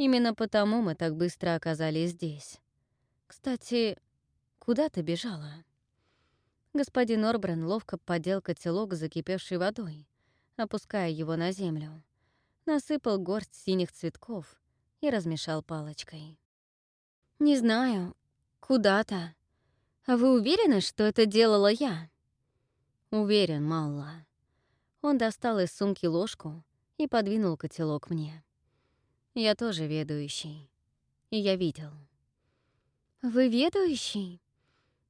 Именно потому мы так быстро оказались здесь. Кстати, куда ты бежала? Господин Орбрен ловко подел котелок с закипевшей водой, опуская его на землю. Насыпал горсть синих цветков и размешал палочкой. «Не знаю. Куда-то. А вы уверены, что это делала я?» «Уверен, Малла». Он достал из сумки ложку и подвинул котелок мне. «Я тоже ведущий. И я видел». «Вы ведущий?»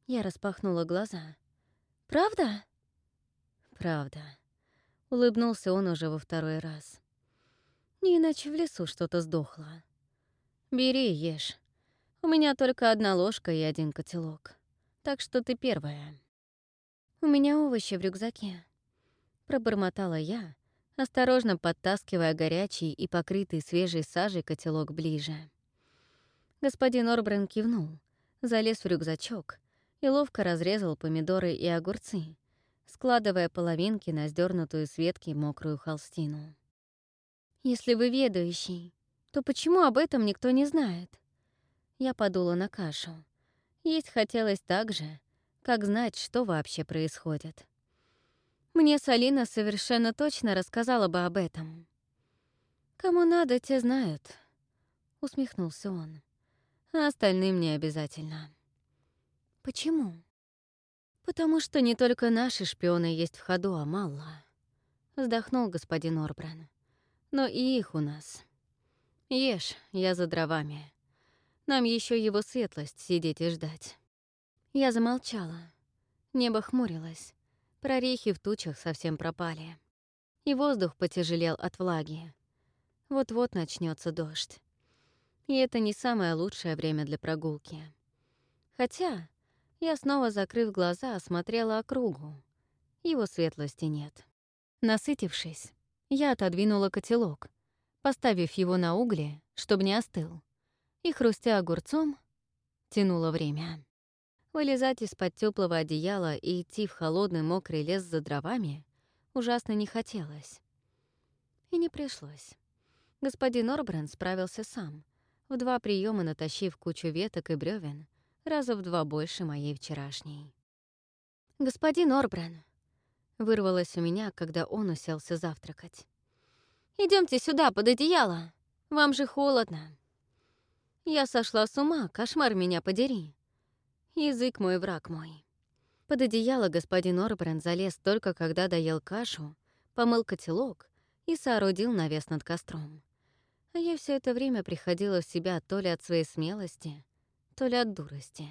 Я распахнула глаза. «Правда?» «Правда». Улыбнулся он уже во второй раз. «Не иначе в лесу что-то сдохло. Бери, ешь. У меня только одна ложка и один котелок. Так что ты первая». «У меня овощи в рюкзаке», — пробормотала я, осторожно подтаскивая горячий и покрытый свежей сажей котелок ближе. Господин Орбрен кивнул, залез в рюкзачок и ловко разрезал помидоры и огурцы, складывая половинки на сдернутую с ветки мокрую холстину. «Если вы ведающий, то почему об этом никто не знает?» Я подула на кашу. Есть хотелось так же, как знать, что вообще происходит. Мне Салина совершенно точно рассказала бы об этом. «Кому надо, те знают», — усмехнулся он. «А остальным не обязательно». «Почему?» «Потому что не только наши шпионы есть в ходу, а мало», — вздохнул господин Орбран. «Но и их у нас. Ешь, я за дровами. Нам еще его светлость сидеть и ждать». Я замолчала. Небо хмурилось. Прорехи в тучах совсем пропали. И воздух потяжелел от влаги. Вот-вот начнется дождь. И это не самое лучшее время для прогулки. Хотя я снова, закрыв глаза, осмотрела округу. Его светлости нет. Насытившись, я отодвинула котелок, поставив его на угли, чтобы не остыл, и, хрустя огурцом, тянула время. Вылезать из-под теплого одеяла и идти в холодный мокрый лес за дровами ужасно не хотелось. И не пришлось. Господин Орбран справился сам, в два приема натащив кучу веток и бревен, раза в два больше моей вчерашней. «Господин Орбран», — вырвалось у меня, когда он уселся завтракать. Идемте сюда, под одеяло. Вам же холодно». Я сошла с ума, кошмар меня подери. Язык мой, враг мой. Под одеяло господин Орбран залез только когда доел кашу, помыл котелок и соорудил навес над костром. А я все это время приходила в себя то ли от своей смелости, то ли от дурости.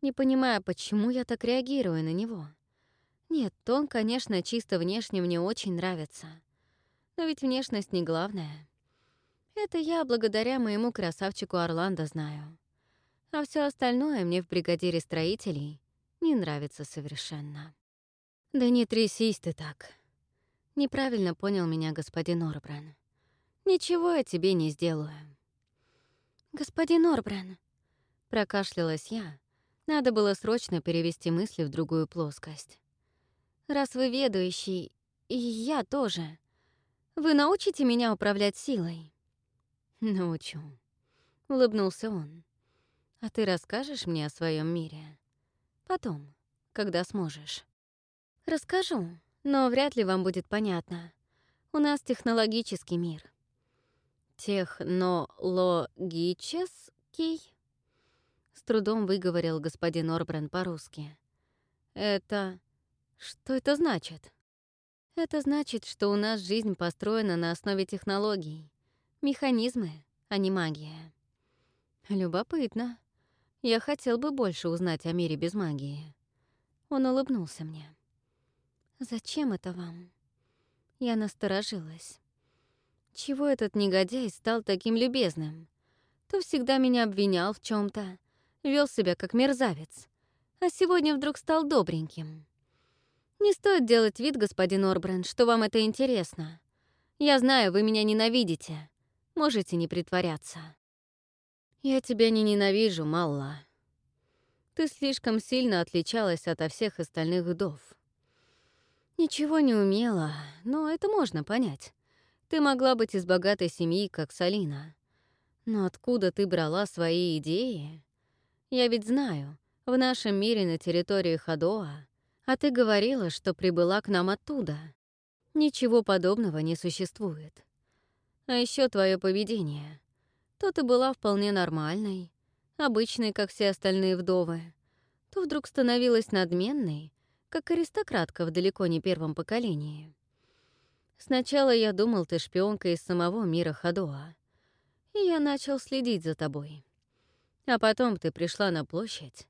Не понимая, почему я так реагирую на него. Нет, он, конечно, чисто внешне мне очень нравится. Но ведь внешность не главное. Это я благодаря моему красавчику Орландо знаю. А все остальное мне в бригадире строителей не нравится совершенно. Да не трясись ты так. Неправильно понял меня господин Орбран. Ничего я тебе не сделаю. Господин Орбран, Прокашлялась я. Надо было срочно перевести мысли в другую плоскость. «Раз вы ведущий, и я тоже, вы научите меня управлять силой?» «Научу», — улыбнулся он. «А ты расскажешь мне о своем мире? Потом, когда сможешь». «Расскажу, но вряд ли вам будет понятно. У нас технологический мир». «Технологический?» С трудом выговорил господин Орбран по-русски. «Это... что это значит?» «Это значит, что у нас жизнь построена на основе технологий. Механизмы, а не магия». «Любопытно. Я хотел бы больше узнать о мире без магии». Он улыбнулся мне. «Зачем это вам?» Я насторожилась. Чего этот негодяй стал таким любезным? То всегда меня обвинял в чем то вел себя как мерзавец, а сегодня вдруг стал добреньким. Не стоит делать вид, господин Орбрен, что вам это интересно. Я знаю, вы меня ненавидите. Можете не притворяться. Я тебя не ненавижу, Малла. Ты слишком сильно отличалась от всех остальных вдов. Ничего не умела, но это можно понять. Ты могла быть из богатой семьи, как Салина. Но откуда ты брала свои идеи? Я ведь знаю, в нашем мире на территории Хадоа, а ты говорила, что прибыла к нам оттуда. Ничего подобного не существует. А еще твое поведение. То ты была вполне нормальной, обычной, как все остальные вдовы, то вдруг становилась надменной, как аристократка в далеко не первом поколении. Сначала я думал, ты шпионка из самого мира Хадоа, и я начал следить за тобой. А потом ты пришла на площадь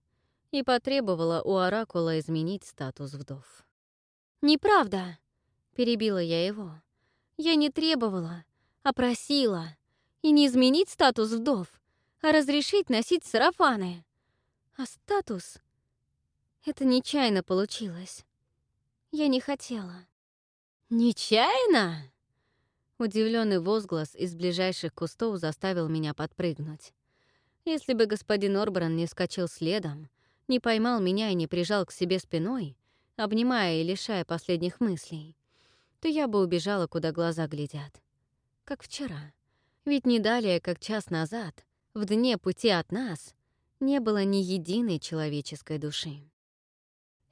и потребовала у Оракула изменить статус вдов. «Неправда!» — перебила я его. «Я не требовала, а просила. И не изменить статус вдов, а разрешить носить сарафаны. А статус... Это нечаянно получилось. Я не хотела». «Нечаянно?» Удивленный возглас из ближайших кустов заставил меня подпрыгнуть. Если бы господин Орбран не скачал следом, не поймал меня и не прижал к себе спиной, обнимая и лишая последних мыслей, то я бы убежала, куда глаза глядят. Как вчера. Ведь не далее, как час назад, в дне пути от нас, не было ни единой человеческой души.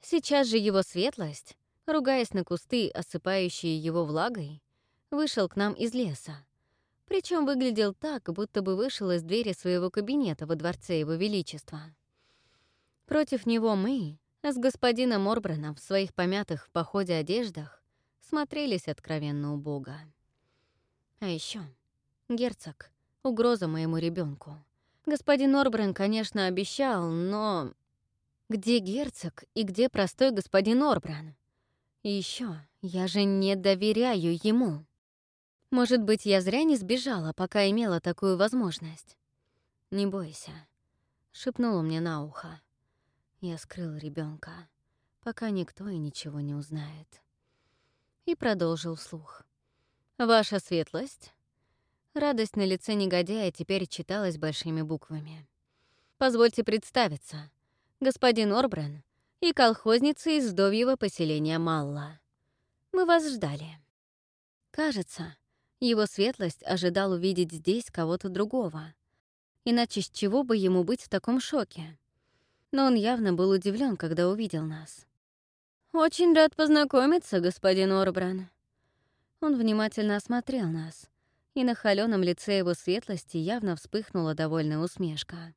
Сейчас же его светлость, ругаясь на кусты, осыпающие его влагой, вышел к нам из леса. Причем выглядел так, будто бы вышел из двери своего кабинета во дворце его величества. Против него мы, с господином Орбраном в своих помятых в походе одеждах, смотрелись откровенно убого. А еще герцог — угроза моему ребенку. Господин Орбран, конечно, обещал, но... Где герцог и где простой господин Орбран? Еще я же не доверяю ему. Может быть, я зря не сбежала, пока имела такую возможность. «Не бойся», — шепнула мне на ухо. Я скрыл ребенка, пока никто и ничего не узнает. И продолжил вслух. «Ваша светлость?» Радость на лице негодяя теперь читалась большими буквами. «Позвольте представиться. Господин Орбран и колхозница из вдовьего поселения Малла. Мы вас ждали. Кажется, его светлость ожидал увидеть здесь кого-то другого. Иначе с чего бы ему быть в таком шоке? Но он явно был удивлен, когда увидел нас. «Очень рад познакомиться, господин Орбран». Он внимательно осмотрел нас, и на холёном лице его светлости явно вспыхнула довольная усмешка.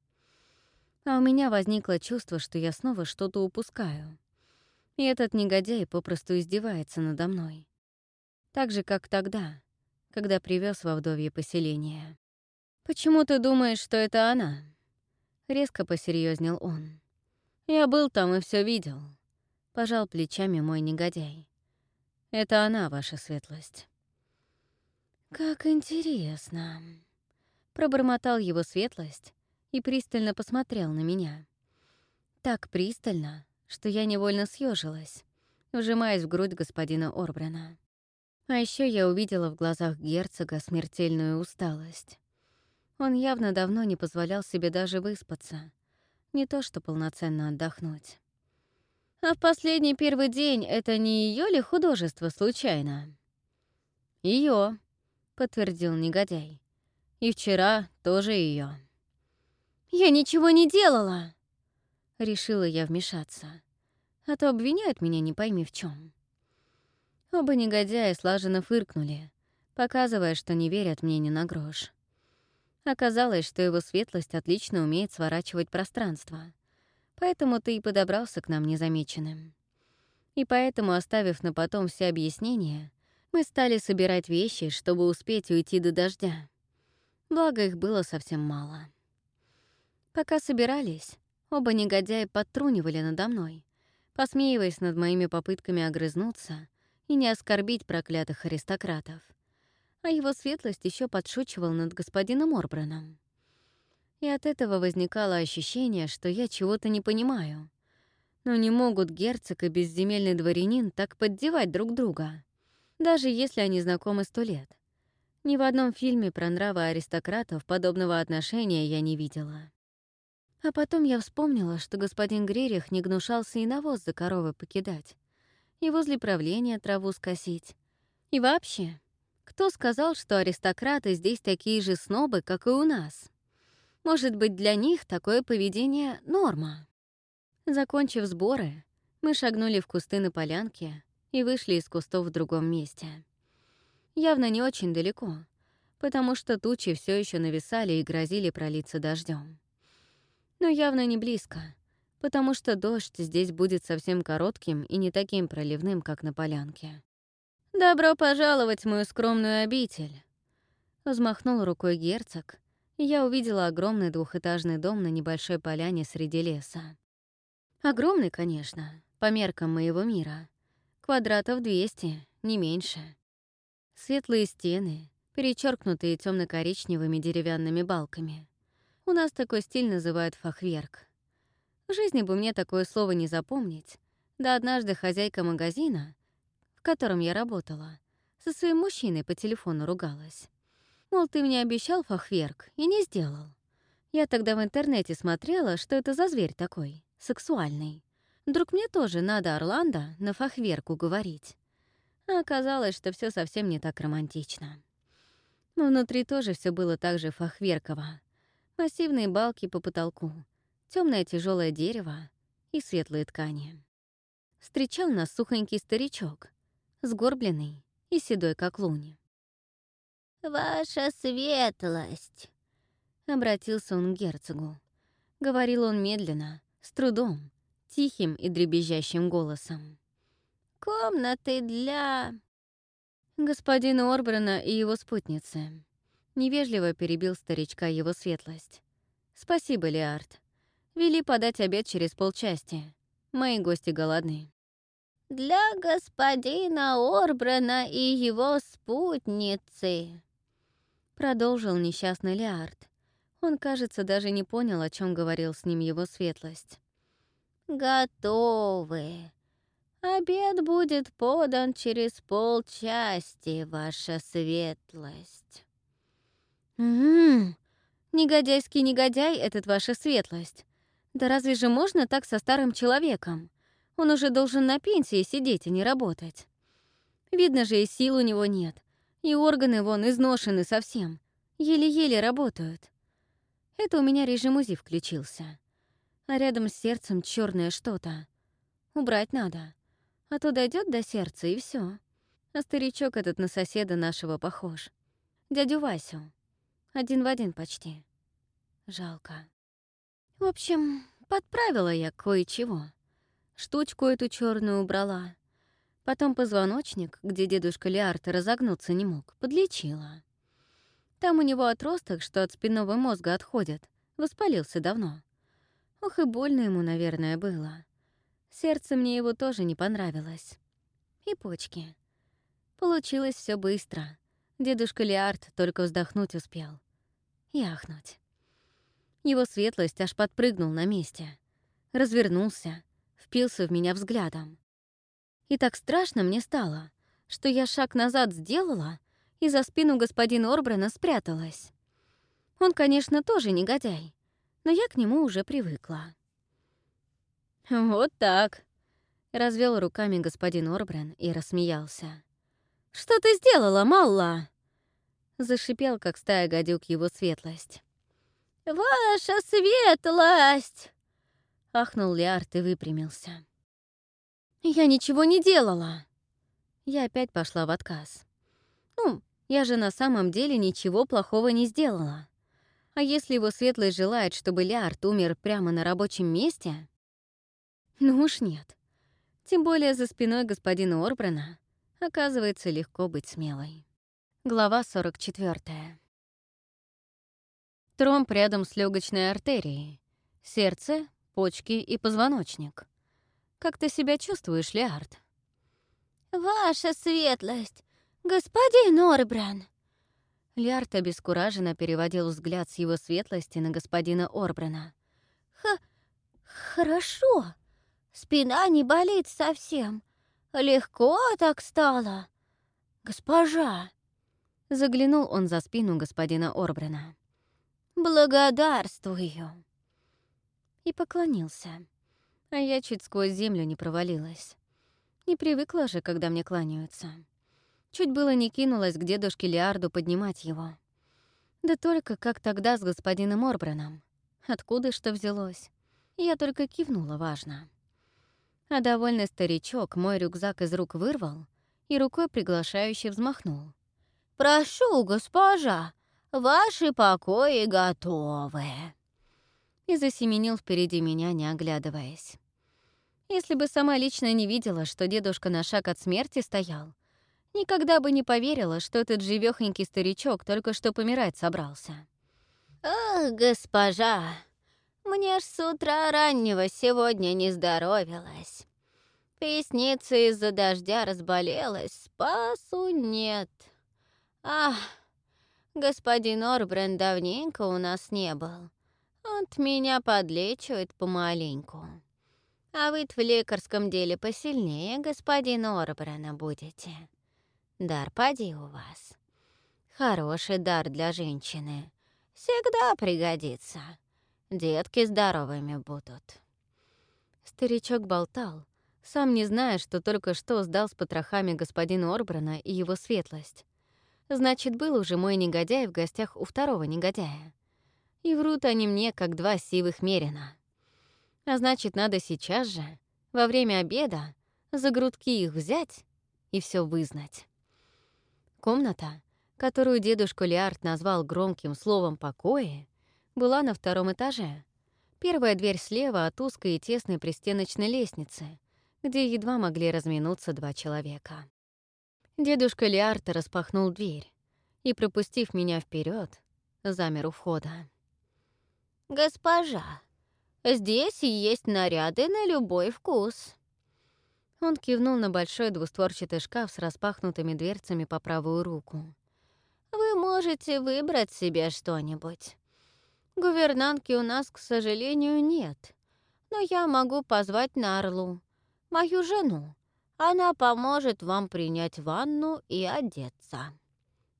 А у меня возникло чувство, что я снова что-то упускаю. И этот негодяй попросту издевается надо мной. Так же, как тогда, когда привез во вдовье поселение. «Почему ты думаешь, что это она?» Резко посерьезнел он. «Я был там и все видел», — пожал плечами мой негодяй. «Это она, ваша светлость». «Как интересно», — пробормотал его светлость и пристально посмотрел на меня. Так пристально, что я невольно съежилась, вжимаясь в грудь господина Орбрана. А еще я увидела в глазах герцога смертельную усталость. Он явно давно не позволял себе даже выспаться, не то что полноценно отдохнуть. А в последний первый день это не ее ли художество случайно? Ее, подтвердил негодяй. И вчера тоже ее. Я ничего не делала, решила я вмешаться, а то обвиняют меня не пойми в чем. Оба негодяя слаженно фыркнули, показывая, что не верят мне ни на грош. Оказалось, что его светлость отлично умеет сворачивать пространство, поэтому ты и подобрался к нам незамеченным. И поэтому, оставив на потом все объяснения, мы стали собирать вещи, чтобы успеть уйти до дождя. Благо, их было совсем мало. Пока собирались, оба негодяя подтрунивали надо мной, посмеиваясь над моими попытками огрызнуться и не оскорбить проклятых аристократов. А его светлость еще подшучивал над господином Орбраном. И от этого возникало ощущение, что я чего-то не понимаю. Но не могут герцог и безземельный дворянин так поддевать друг друга, даже если они знакомы сто лет. Ни в одном фильме про нравы аристократов подобного отношения я не видела. А потом я вспомнила, что господин Грерих не гнушался и навоз за коровы покидать и возле правления траву скосить. И вообще, Кто сказал, что аристократы здесь такие же снобы, как и у нас? Может быть, для них такое поведение — норма. Закончив сборы, мы шагнули в кусты на полянке и вышли из кустов в другом месте. Явно не очень далеко, потому что тучи все еще нависали и грозили пролиться дождем. Но явно не близко, потому что дождь здесь будет совсем коротким и не таким проливным, как на полянке. «Добро пожаловать в мою скромную обитель!» Взмахнул рукой герцог, и я увидела огромный двухэтажный дом на небольшой поляне среди леса. Огромный, конечно, по меркам моего мира. Квадратов 200, не меньше. Светлые стены, перечеркнутые темно коричневыми деревянными балками. У нас такой стиль называют фахверк. В жизни бы мне такое слово не запомнить. Да однажды хозяйка магазина, в котором я работала, со своим мужчиной по телефону ругалась. Мол, ты мне обещал фахверк и не сделал. Я тогда в интернете смотрела, что это за зверь такой, сексуальный. Вдруг мне тоже надо Орландо на фахверку говорить. А оказалось, что все совсем не так романтично. Но внутри тоже все было так же фахверково. Массивные балки по потолку, темное тяжелое дерево и светлые ткани. Встречал нас сухонький старичок, сгорбленный и седой, как лунь. «Ваша светлость!» — обратился он к герцогу. Говорил он медленно, с трудом, тихим и дребезжащим голосом. «Комнаты для...» Господина Орбрана и его спутницы. Невежливо перебил старичка его светлость. «Спасибо, Леард. Вели подать обед через полчасти. Мои гости голодны». «Для господина Орбрана и его спутницы», — продолжил несчастный Леард. Он, кажется, даже не понял, о чем говорил с ним его светлость. «Готовы. Обед будет подан через полчасти, ваша светлость». «М-м-м, негодяйский негодяй этот ваша светлость. Да разве же можно так со старым человеком? Он уже должен на пенсии сидеть и не работать. Видно же, и сил у него нет, и органы вон изношены совсем, еле-еле работают. Это у меня режим УЗИ включился. А рядом с сердцем черное что-то. Убрать надо, а то дойдет до сердца и все. А старичок этот на соседа нашего похож. Дядю Васю. Один в один почти. Жалко. В общем, подправила я кое-чего. Штучку эту черную убрала. Потом позвоночник, где дедушка Лиарта разогнуться не мог, подлечила. Там у него отросток, что от спинного мозга отходит, воспалился давно. Ох и больно ему, наверное, было. Сердце мне его тоже не понравилось. И почки. Получилось все быстро. Дедушка Лиард только вздохнуть успел и ахнуть. Его светлость аж подпрыгнул на месте, развернулся, впился в меня взглядом. И так страшно мне стало, что я шаг назад сделала и за спину господина Орбрана спряталась. Он, конечно, тоже негодяй, но я к нему уже привыкла. «Вот так», — развел руками господин Орбран и рассмеялся. «Что ты сделала, Малла?» Зашипел, как стая гадюк, его светлость. «Ваша светлость!» Ахнул Лиард и выпрямился. «Я ничего не делала!» Я опять пошла в отказ. «Ну, я же на самом деле ничего плохого не сделала. А если его светлость желает, чтобы Лиард умер прямо на рабочем месте? Ну уж нет. Тем более за спиной господина Орбрана оказывается легко быть смелой. Глава 44. Тромб рядом с легочной артерией. Сердце, почки и позвоночник. Как ты себя чувствуешь, Леард? «Ваша светлость, господин Орбран!» Лиард обескураженно переводил взгляд с его светлости на господина Орбрана. «Х... хорошо. Спина не болит совсем. Легко так стало. Госпожа!» Заглянул он за спину господина Орбрана. «Благодарствую!» И поклонился. А я чуть сквозь землю не провалилась. Не привыкла же, когда мне кланяются. Чуть было не кинулась к дедушке Лиарду поднимать его. Да только как тогда с господином Орбраном. Откуда что взялось? Я только кивнула важно. А довольный старичок мой рюкзак из рук вырвал и рукой приглашающе взмахнул. «Прошу, госпожа, ваши покои готовы!» И засеменил впереди меня, не оглядываясь. Если бы сама лично не видела, что дедушка на шаг от смерти стоял, никогда бы не поверила, что этот живёхонький старичок только что помирать собрался. «Ах, госпожа, мне ж с утра раннего сегодня не здоровилась. Поясница из-за дождя разболелась, спасу нет. Ах, господин Орбрен давненько у нас не был. От меня подлечивает помаленьку. А вы в лекарском деле посильнее господина Орбрена будете. Дар поди у вас. Хороший дар для женщины. Всегда пригодится. Детки здоровыми будут. Старичок болтал, сам не зная, что только что сдал с потрохами господина Орбрана и его светлость. Значит, был уже мой негодяй в гостях у второго негодяя. И врут они мне, как два сивых мерина. А значит, надо сейчас же, во время обеда, за грудки их взять и все вызнать. Комната, которую дедушка Лиард назвал громким словом «покои», была на втором этаже. Первая дверь слева от узкой и тесной пристеночной лестницы, где едва могли разминуться два человека. Дедушка Лиард распахнул дверь и, пропустив меня вперед, замер у входа. «Госпожа, здесь есть наряды на любой вкус», он кивнул на большой двустворчатый шкаф с распахнутыми дверцами по правую руку. «Вы можете выбрать себе что-нибудь. Гувернантки у нас, к сожалению, нет. Но я могу позвать Нарлу, мою жену. Она поможет вам принять ванну и одеться».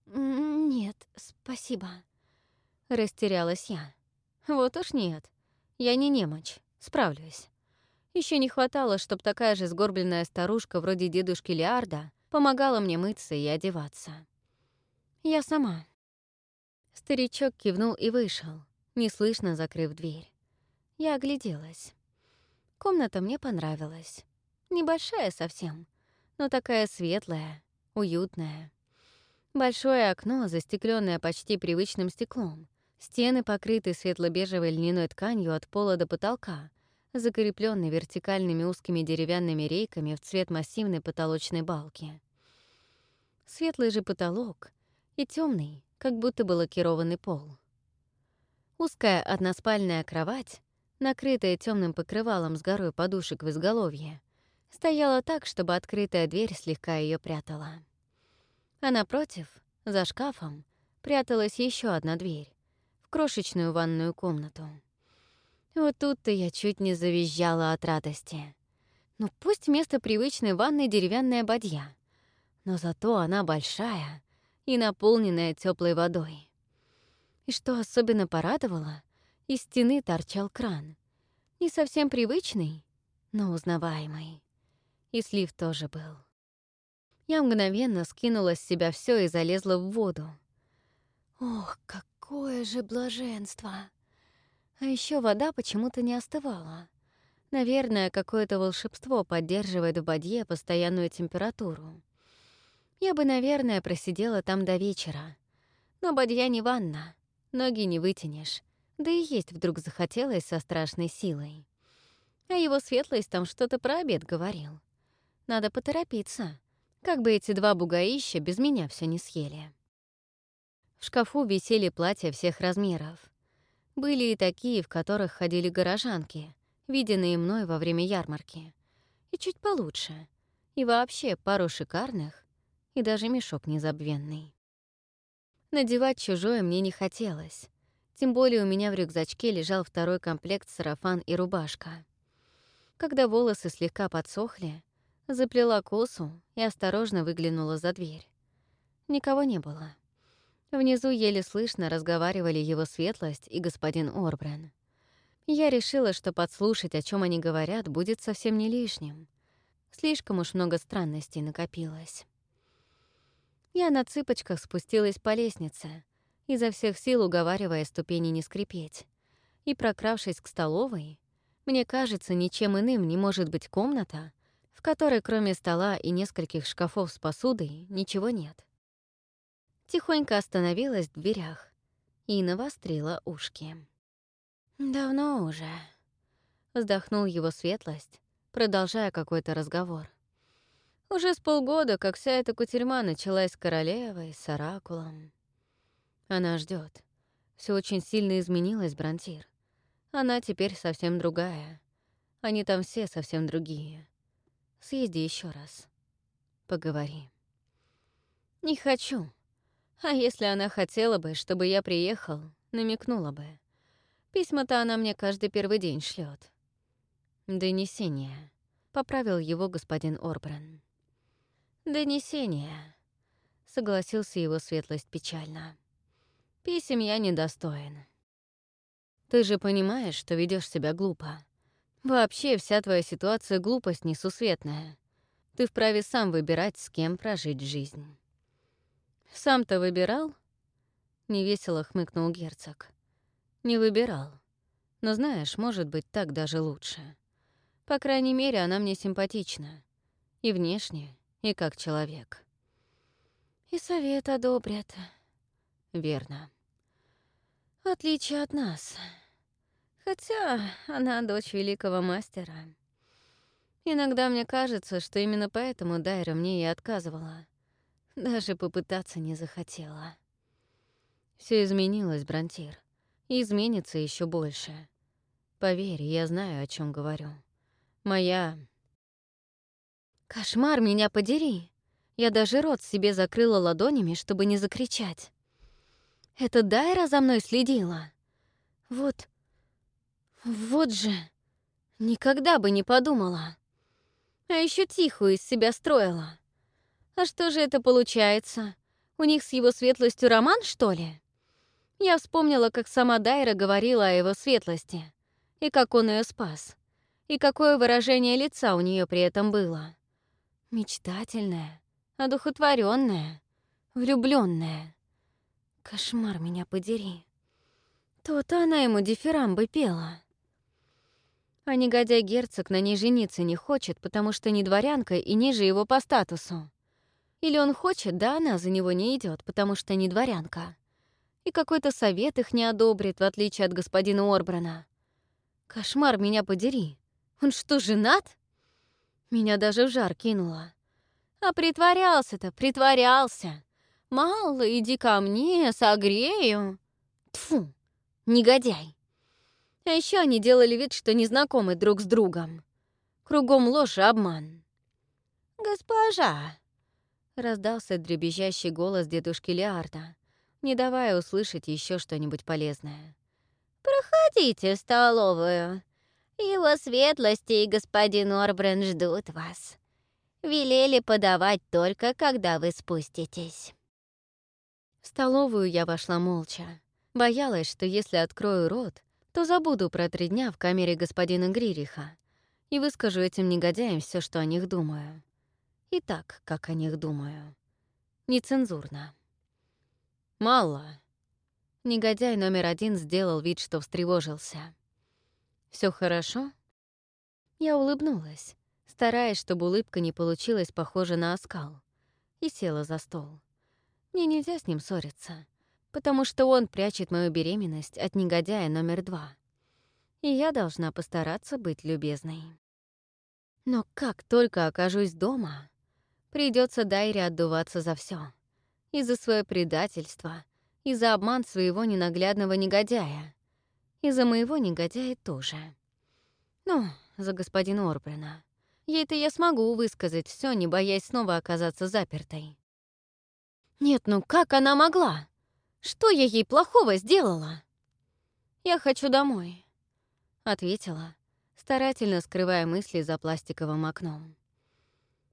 «Нет, спасибо», — растерялась я. «Вот уж нет. Я не немочь. Справлюсь». Еще не хватало, чтобы такая же сгорбленная старушка вроде дедушки Лиарда помогала мне мыться и одеваться. Я сама. Старичок кивнул и вышел, неслышно закрыв дверь. Я огляделась. Комната мне понравилась. Небольшая совсем, но такая светлая, уютная. Большое окно, застекленное почти привычным стеклом. Стены покрыты светло-бежевой льняной тканью от пола до потолка, закрепленный вертикальными узкими деревянными рейками в цвет массивной потолочной балки. Светлый же потолок и темный, как будто бы лакированный пол. Узкая односпальная кровать, накрытая темным покрывалом с горой подушек в изголовье, стояла так, чтобы открытая дверь слегка ее прятала. А напротив, за шкафом, пряталась еще одна дверь в крошечную ванную комнату. Вот тут-то я чуть не завизжала от радости. Ну пусть вместо привычной ванной деревянная бадья, но зато она большая и наполненная теплой водой. И что особенно порадовало, из стены торчал кран. Не совсем привычный, но узнаваемый. И слив тоже был. Я мгновенно скинула с себя все и залезла в воду. Ох, какое же блаженство! А еще вода почему-то не остывала. Наверное, какое-то волшебство поддерживает в бадье постоянную температуру. Я бы, наверное, просидела там до вечера. Но бадья не ванна, ноги не вытянешь. Да и есть вдруг захотелось со страшной силой. А его светлость там что-то про обед говорил. Надо поторопиться, как бы эти два бугаища без меня все не съели. В шкафу висели платья всех размеров. Были и такие, в которых ходили горожанки, виденные мной во время ярмарки. И чуть получше. И вообще пару шикарных, и даже мешок незабвенный. Надевать чужое мне не хотелось. Тем более у меня в рюкзачке лежал второй комплект сарафан и рубашка. Когда волосы слегка подсохли, заплела косу и осторожно выглянула за дверь. Никого не было. Внизу еле слышно разговаривали его светлость и господин Орбрен. Я решила, что подслушать, о чем они говорят, будет совсем не лишним. Слишком уж много странностей накопилось. Я на цыпочках спустилась по лестнице, изо всех сил уговаривая ступени не скрипеть. И, прокравшись к столовой, мне кажется, ничем иным не может быть комната, в которой кроме стола и нескольких шкафов с посудой ничего нет. Тихонько остановилась в дверях и навострила ушки. «Давно уже», — вздохнул его светлость, продолжая какой-то разговор. «Уже с полгода, как вся эта кутерьма началась с королевой, с оракулом. Она ждет. Все очень сильно изменилось, Бронтир. Она теперь совсем другая. Они там все совсем другие. Съезди еще раз. Поговори. Не хочу. А если она хотела бы, чтобы я приехал, намекнула бы. Письма-то она мне каждый первый день шлет. Донесение. Поправил его господин Орбран. Донесение. Согласился его светлость печально. Писем я недостоин. Ты же понимаешь, что ведешь себя глупо. Вообще, вся твоя ситуация — глупость несусветная. Ты вправе сам выбирать, с кем прожить жизнь. Сам-то выбирал? Невесело хмыкнул герцог. Не выбирал. Но знаешь, может быть, так даже лучше. По крайней мере, она мне симпатична. И внешне, и как человек. И совет одобрят. Верно. В отличие от нас. Хотя она дочь великого мастера. Иногда мне кажется, что именно поэтому Дайра мне и отказывала. Даже попытаться не захотела. Все изменилось, Бронтир. И изменится еще больше. Поверь, я знаю, о чем говорю. Моя... Кошмар меня подери. Я даже рот себе закрыла ладонями, чтобы не закричать. Это Дайра за мной следила. Вот... Вот же... Никогда бы не подумала. А еще тихую из себя строила. А что же это получается? У них с его светлостью роман, что ли? Я вспомнила, как сама Дайра говорила о его светлости, и как он ее спас, и какое выражение лица у нее при этом было. Мечтательное, одухотворенное, влюбленное. Кошмар меня подери. То-то она ему дифирамбы пела. А негодяй-герцог на ней жениться не хочет, потому что не дворянка и ниже его по статусу. Или он хочет, да она за него не идет, потому что не дворянка. И какой-то совет их не одобрит, в отличие от господина Орбрана. Кошмар меня подери. Он что, женат? Меня даже в жар кинуло. А притворялся-то, притворялся. Мало, иди ко мне, согрею. Тфу, негодяй. А еще они делали вид, что не знакомы друг с другом. Кругом ложь и обман. «Госпожа!» — раздался дребезжащий голос дедушки Леарда, не давая услышать еще что-нибудь полезное. «Проходите в столовую. Его светлости и господин Орбрен ждут вас. Велели подавать только, когда вы спуститесь». В столовую я вошла молча. Боялась, что если открою рот, то забуду про три дня в камере господина Гририха и выскажу этим негодяям все, что о них думаю. И так, как о них думаю. Нецензурно. Мало. Негодяй номер один сделал вид, что встревожился. Все хорошо?» Я улыбнулась, стараясь, чтобы улыбка не получилась похожа на оскал, и села за стол. Мне нельзя с ним ссориться, потому что он прячет мою беременность от негодяя номер два. И я должна постараться быть любезной. Но как только окажусь дома, придется Дайре отдуваться за все. И за свое предательство, и за обман своего ненаглядного негодяя, и за моего негодяя тоже. Ну, за господина Орбрена. Ей-то я смогу высказать все, не боясь снова оказаться запертой. Нет, ну как она могла? Что я ей плохого сделала? Я хочу домой, ответила, старательно скрывая мысли за пластиковым окном.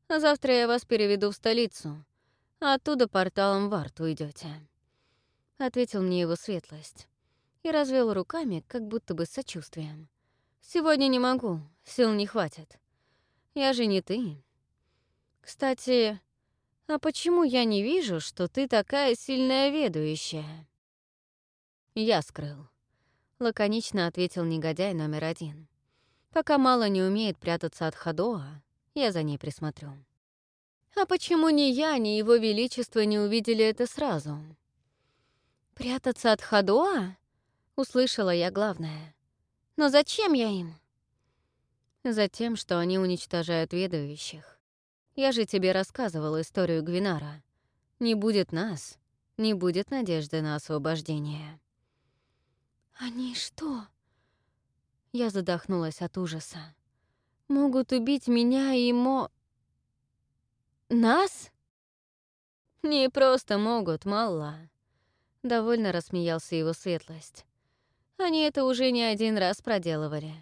Завтра я вас переведу в столицу, оттуда порталом в Арт уйдете, ответил мне его светлость и развел руками, как будто бы с сочувствием. Сегодня не могу, сил не хватит. Я же не ты. Кстати, А почему я не вижу, что ты такая сильная ведущая? Я скрыл. Лаконично ответил негодяй номер один. Пока мало не умеет прятаться от Хадоа, я за ней присмотрю. А почему ни я, ни его величество не увидели это сразу? Прятаться от Хадоа? Услышала я главное. Но зачем я им? Затем, что они уничтожают ведущих. Я же тебе рассказывала историю Гвинара. Не будет нас, не будет надежды на освобождение. Они что? Я задохнулась от ужаса. Могут убить меня и Мо... Нас? Не просто могут, мало. Довольно рассмеялся его светлость. Они это уже не один раз проделывали.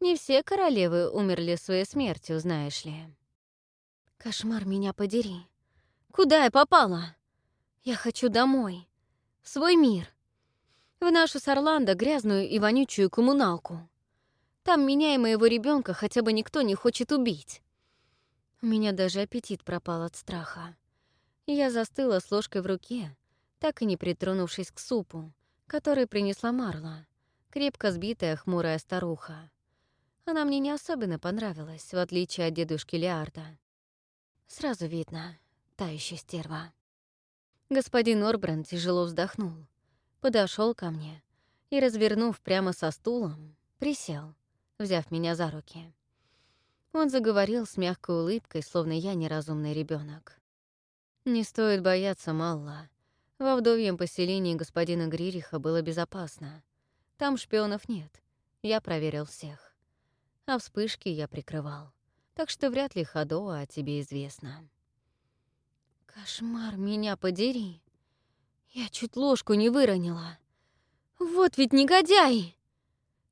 Не все королевы умерли своей смертью, знаешь ли. Кошмар меня подери. Куда я попала? Я хочу домой. В свой мир. В нашу с Орландо грязную и вонючую коммуналку. Там меня и моего ребенка хотя бы никто не хочет убить. У меня даже аппетит пропал от страха. Я застыла с ложкой в руке, так и не притронувшись к супу, который принесла Марла, крепко сбитая хмурая старуха. Она мне не особенно понравилась, в отличие от дедушки Леарда. Сразу видно, та еще стерва. Господин Орбранд тяжело вздохнул, подошел ко мне и, развернув прямо со стулом, присел, взяв меня за руки. Он заговорил с мягкой улыбкой, словно я неразумный ребенок. «Не стоит бояться Малла. Во вдовьем поселении господина Гририха было безопасно. Там шпионов нет. Я проверил всех. А вспышки я прикрывал. Так что вряд ли Ходоа о тебе известно». «Кошмар, меня подери!» Я чуть ложку не выронила. «Вот ведь негодяй!»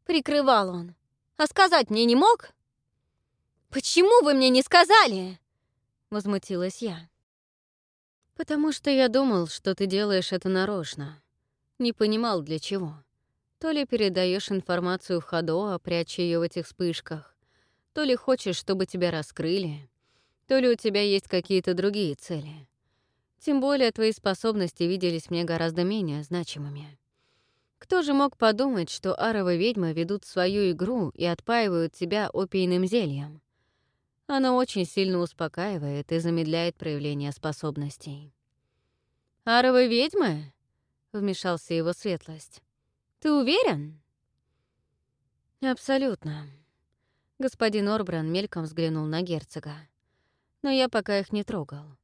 Прикрывал он. «А сказать мне не мог?» «Почему вы мне не сказали?» — возмутилась я. «Потому что я думал, что ты делаешь это нарочно. Не понимал, для чего. То ли передаешь информацию в Ходоа, пряча ее в этих вспышках, то ли хочешь, чтобы тебя раскрыли, то ли у тебя есть какие-то другие цели. Тем более твои способности виделись мне гораздо менее значимыми. Кто же мог подумать, что аровы ведьмы ведут свою игру и отпаивают тебя опийным зельем? Оно очень сильно успокаивает и замедляет проявление способностей. «Аровы ведьмы?» — вмешался его светлость. «Ты уверен?» «Абсолютно». Господин Орбран мельком взглянул на герцога. Но я пока их не трогал.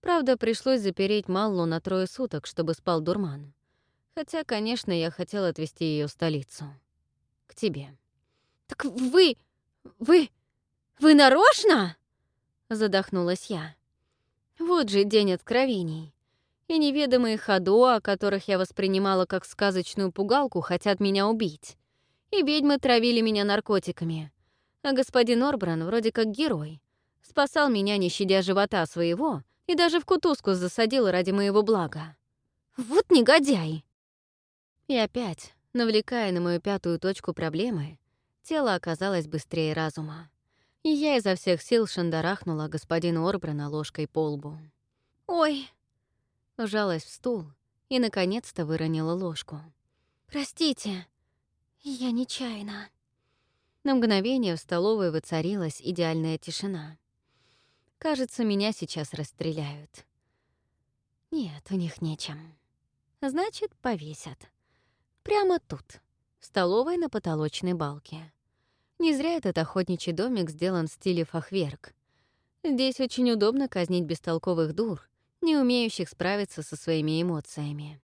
Правда, пришлось запереть Маллу на трое суток, чтобы спал дурман. Хотя, конечно, я хотел отвезти ее в столицу. К тебе. «Так вы... вы...» «Вы нарочно?» — задохнулась я. Вот же день откровений. И неведомые ходу, о которых я воспринимала как сказочную пугалку, хотят меня убить. И ведьмы травили меня наркотиками. А господин Орбран вроде как герой. Спасал меня, не щадя живота своего, и даже в кутузку засадил ради моего блага. Вот негодяй! И опять, навлекая на мою пятую точку проблемы, тело оказалось быстрее разума и я изо всех сил шандарахнула господину Орбрана ложкой по лбу. «Ой!» Вжалась в стул и, наконец-то, выронила ложку. «Простите, я нечаянно». На мгновение в столовой воцарилась идеальная тишина. Кажется, меня сейчас расстреляют. Нет, у них нечем. Значит, повесят. Прямо тут, в столовой на потолочной балке. Не зря этот охотничий домик сделан в стиле фахверк. Здесь очень удобно казнить бестолковых дур, не умеющих справиться со своими эмоциями.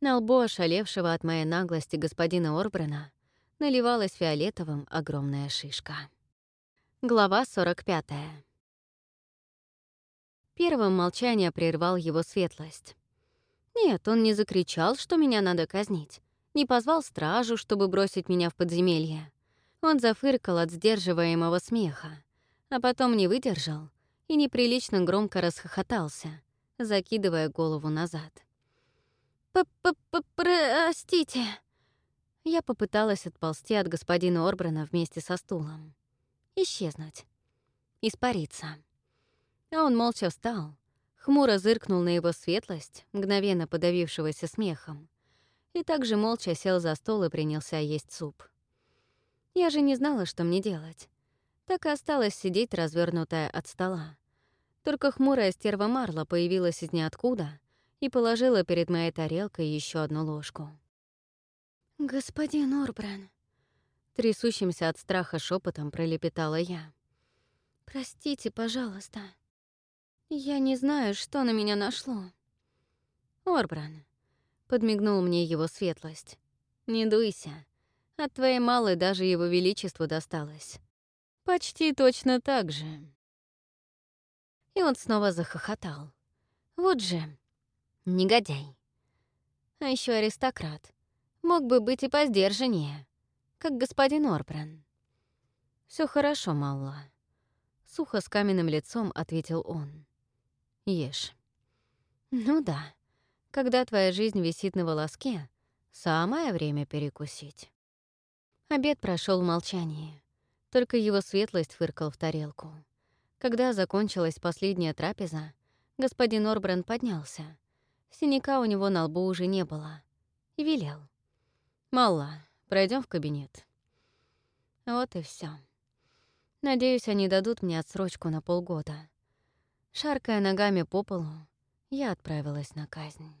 На лбу ошалевшего от моей наглости господина Орбрена наливалась фиолетовым огромная шишка. Глава 45. Первым молчание прервал его светлость. Нет, он не закричал, что меня надо казнить, не позвал стражу, чтобы бросить меня в подземелье. Он зафыркал от сдерживаемого смеха, а потом не выдержал и неприлично громко расхохотался, закидывая голову назад. «Простите!» Я попыталась отползти от господина Орбрана вместе со стулом. Исчезнуть. Испариться. А он молча встал, хмуро зыркнул на его светлость, мгновенно подавившегося смехом, и также молча сел за стол и принялся есть суп. Я же не знала, что мне делать. Так и осталось сидеть, развернутая от стола. Только хмурая стерва Марла появилась из ниоткуда и положила перед моей тарелкой еще одну ложку. «Господин Орбран», — трясущимся от страха шепотом пролепетала я. «Простите, пожалуйста. Я не знаю, что на меня нашло». «Орбран», — подмигнул мне его светлость, — «не дуйся. От твоей малой даже его величеству досталось. Почти точно так же». И он снова захохотал. Вот же, негодяй. А еще аристократ. Мог бы быть и поздержаннее, как господин Орбран. Все хорошо, Малла. Сухо с каменным лицом ответил он. Ешь. Ну да, когда твоя жизнь висит на волоске, самое время перекусить. Обед прошел в молчании. Только его светлость фыркал в тарелку. Когда закончилась последняя трапеза, господин Орбран поднялся. Синяка у него на лбу уже не было. И велел. «Малла, пройдем в кабинет». Вот и все. Надеюсь, они дадут мне отсрочку на полгода. Шаркая ногами по полу, я отправилась на казнь.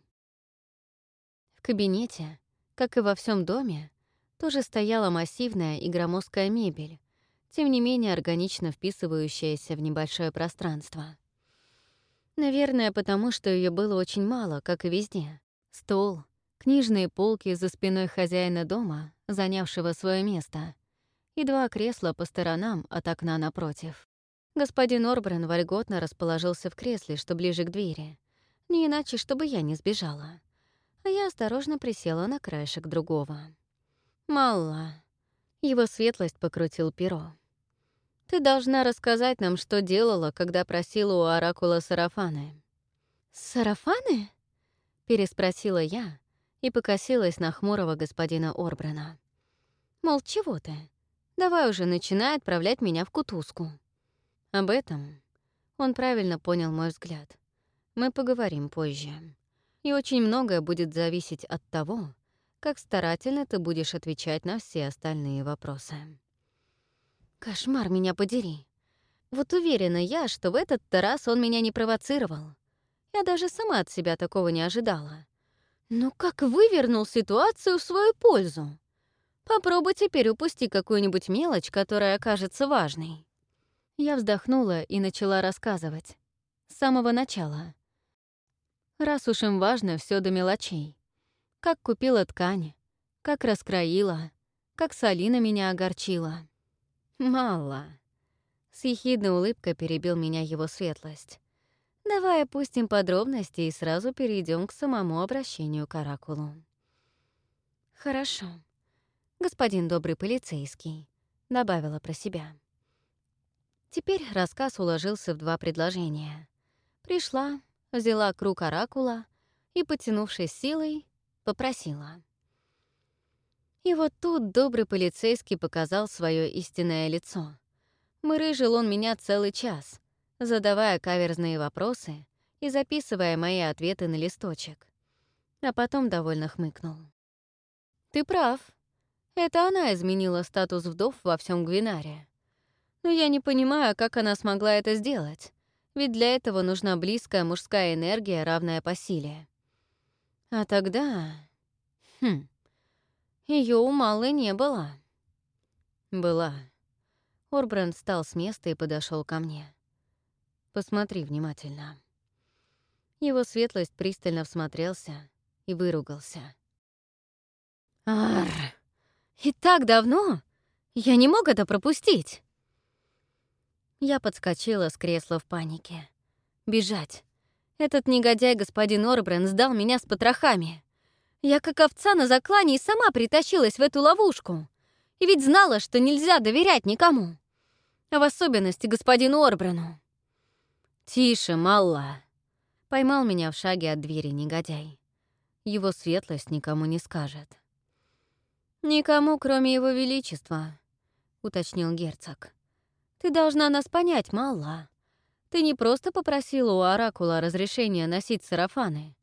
В кабинете, как и во всем доме, тоже стояла массивная и громоздкая мебель, тем не менее органично вписывающаяся в небольшое пространство. Наверное, потому что ее было очень мало, как и везде. Стол, книжные полки за спиной хозяина дома, занявшего свое место, и два кресла по сторонам от окна напротив. Господин Орбрен вольготно расположился в кресле, что ближе к двери. Не иначе, чтобы я не сбежала. А я осторожно присела на краешек другого. «Малла». Его светлость покрутил перо. «Ты должна рассказать нам, что делала, когда просила у Оракула сарафаны». «Сарафаны?» — переспросила я и покосилась на хмурого господина Орбрана. «Мол, чего ты? Давай уже начинай отправлять меня в кутузку». Об этом он правильно понял мой взгляд. Мы поговорим позже. И очень многое будет зависеть от того, как старательно ты будешь отвечать на все остальные вопросы. Кошмар меня подери. Вот уверена я, что в этот раз он меня не провоцировал. Я даже сама от себя такого не ожидала. Но как вывернул ситуацию в свою пользу? Попробуй теперь упусти какую-нибудь мелочь, которая окажется важной. Я вздохнула и начала рассказывать. С самого начала. Раз уж им важно все до мелочей. Как купила ткань, как раскроила, как Салина меня огорчила. Мало. С ехидной улыбкой перебил меня его светлость. Давай опустим подробности и сразу перейдем к самому обращению к Оракулу. Хорошо. Господин добрый полицейский, добавила про себя. Теперь рассказ уложился в два предложения. Пришла, взяла круг Оракула и, потянувшись силой, попросила. И вот тут добрый полицейский показал свое истинное лицо. Мырыжил он меня целый час, задавая каверзные вопросы и записывая мои ответы на листочек. А потом довольно хмыкнул. «Ты прав. Это она изменила статус вдов во всем Гвинаре. Но я не понимаю, как она смогла это сделать, ведь для этого нужна близкая мужская энергия, равная по силе. А тогда... Хм... Ее у Маллы не было. Была. Орбранд встал с места и подошел ко мне. Посмотри внимательно. Его светлость пристально всмотрелся и выругался. Ар! И так давно? Я не мог это пропустить. Я подскочила с кресла в панике. Бежать. Этот негодяй господин Орбрен сдал меня с потрохами. Я как овца на заклане и сама притащилась в эту ловушку. И ведь знала, что нельзя доверять никому. А в особенности господину Орбрену. «Тише, Малла!» Поймал меня в шаге от двери негодяй. Его светлость никому не скажет. «Никому, кроме его величества», — уточнил герцог. «Ты должна нас понять, Малла. Ты не просто попросила у Оракула разрешения носить сарафаны.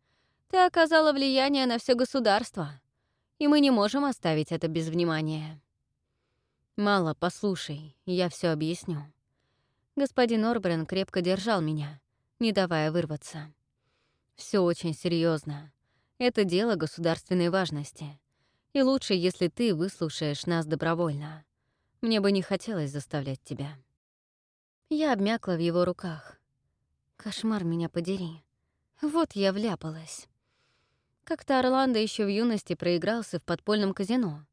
Ты оказала влияние на все государство, и мы не можем оставить это без внимания. Мало, послушай, я все объясню. Господин Орбрен крепко держал меня, не давая вырваться. Все очень серьезно. Это дело государственной важности. И лучше, если ты выслушаешь нас добровольно. Мне бы не хотелось заставлять тебя. Я обмякла в его руках. Кошмар меня подери. Вот я вляпалась. Как-то Орландо еще в юности проигрался в подпольном казино.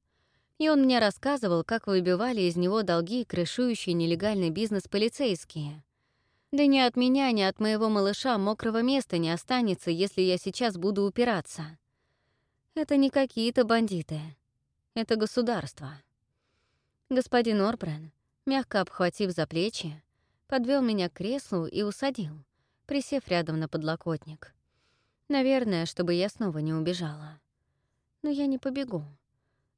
И он мне рассказывал, как выбивали из него долги крышующие нелегальный бизнес полицейские. Да ни от меня, ни от моего малыша мокрого места не останется, если я сейчас буду упираться. Это не какие-то бандиты. Это государство. Господин Орбрен, мягко обхватив за плечи, подвел меня к креслу и усадил, присев рядом на подлокотник. Наверное, чтобы я снова не убежала. Но я не побегу.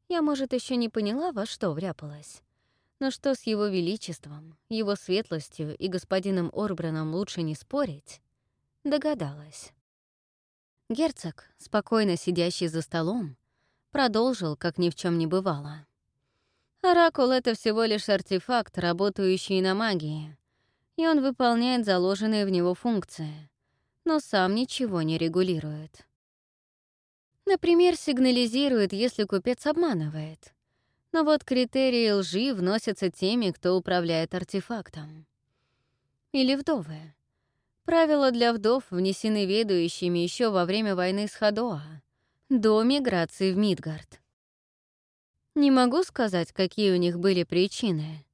Я, может, еще не поняла, во что вряпалась. Но что с его величеством, его светлостью и господином Орбраном лучше не спорить, догадалась. Герцог, спокойно сидящий за столом, продолжил, как ни в чем не бывало. Оракул — это всего лишь артефакт, работающий на магии, и он выполняет заложенные в него функции, но сам ничего не регулирует. Например, сигнализирует, если купец обманывает. Но вот критерии лжи вносятся теми, кто управляет артефактом. Или вдовы. Правила для вдов внесены ведущими еще во время войны с Хадоа, до миграции в Мидгард. Не могу сказать, какие у них были причины,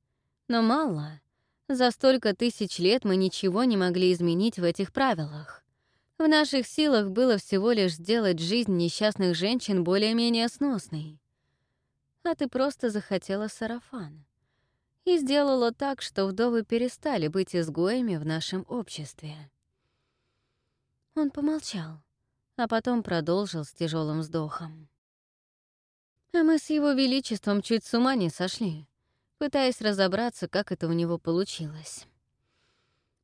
но мало. За столько тысяч лет мы ничего не могли изменить в этих правилах. В наших силах было всего лишь сделать жизнь несчастных женщин более-менее сносной. А ты просто захотела сарафан. И сделала так, что вдовы перестали быть изгоями в нашем обществе. Он помолчал, а потом продолжил с тяжелым вздохом. А мы с его величеством чуть с ума не сошли, пытаясь разобраться, как это у него получилось.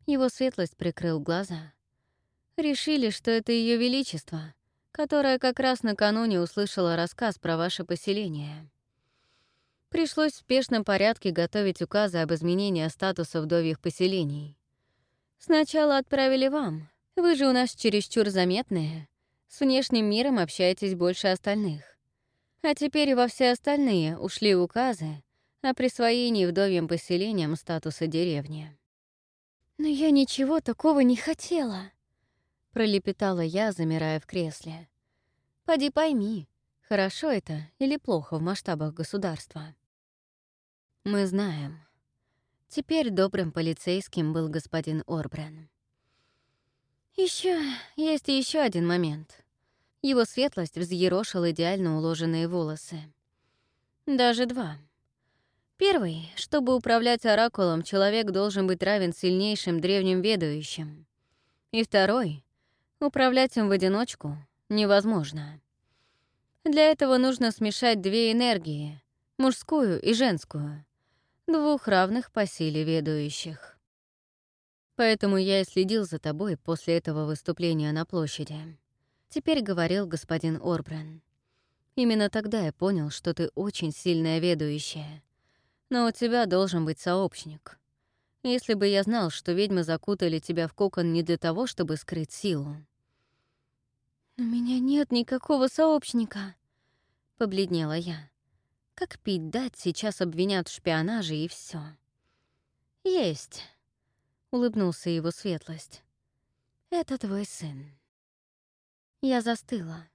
Его светлость прикрыл глаза — Решили, что это Ее Величество, которое как раз накануне услышала рассказ про ваше поселение. Пришлось в спешном порядке готовить указы об изменении статуса вдовьих поселений. Сначала отправили вам. Вы же у нас чересчур заметные. С внешним миром общаетесь больше остальных. А теперь во все остальные ушли указы о присвоении вдовьим поселениям статуса деревни. «Но я ничего такого не хотела», пролепетала я, замирая в кресле. Поди пойми, хорошо это или плохо в масштабах государства. Мы знаем. Теперь добрым полицейским был господин Орбрен. Еще есть еще один момент. Его светлость взъерошил идеально уложенные волосы. Даже два. Первый, чтобы управлять оракулом, человек должен быть равен сильнейшим древним ведущим. И второй Управлять им в одиночку невозможно. Для этого нужно смешать две энергии — мужскую и женскую, двух равных по силе ведущих. Поэтому я и следил за тобой после этого выступления на площади. Теперь говорил господин Орбрен. Именно тогда я понял, что ты очень сильная ведущая. Но у тебя должен быть сообщник. Если бы я знал, что ведьмы закутали тебя в кокон не для того, чтобы скрыть силу, «У меня нет никакого сообщника», — побледнела я. «Как пить дать, сейчас обвинят в шпионаже и все. «Есть», — улыбнулся его светлость. «Это твой сын». Я застыла.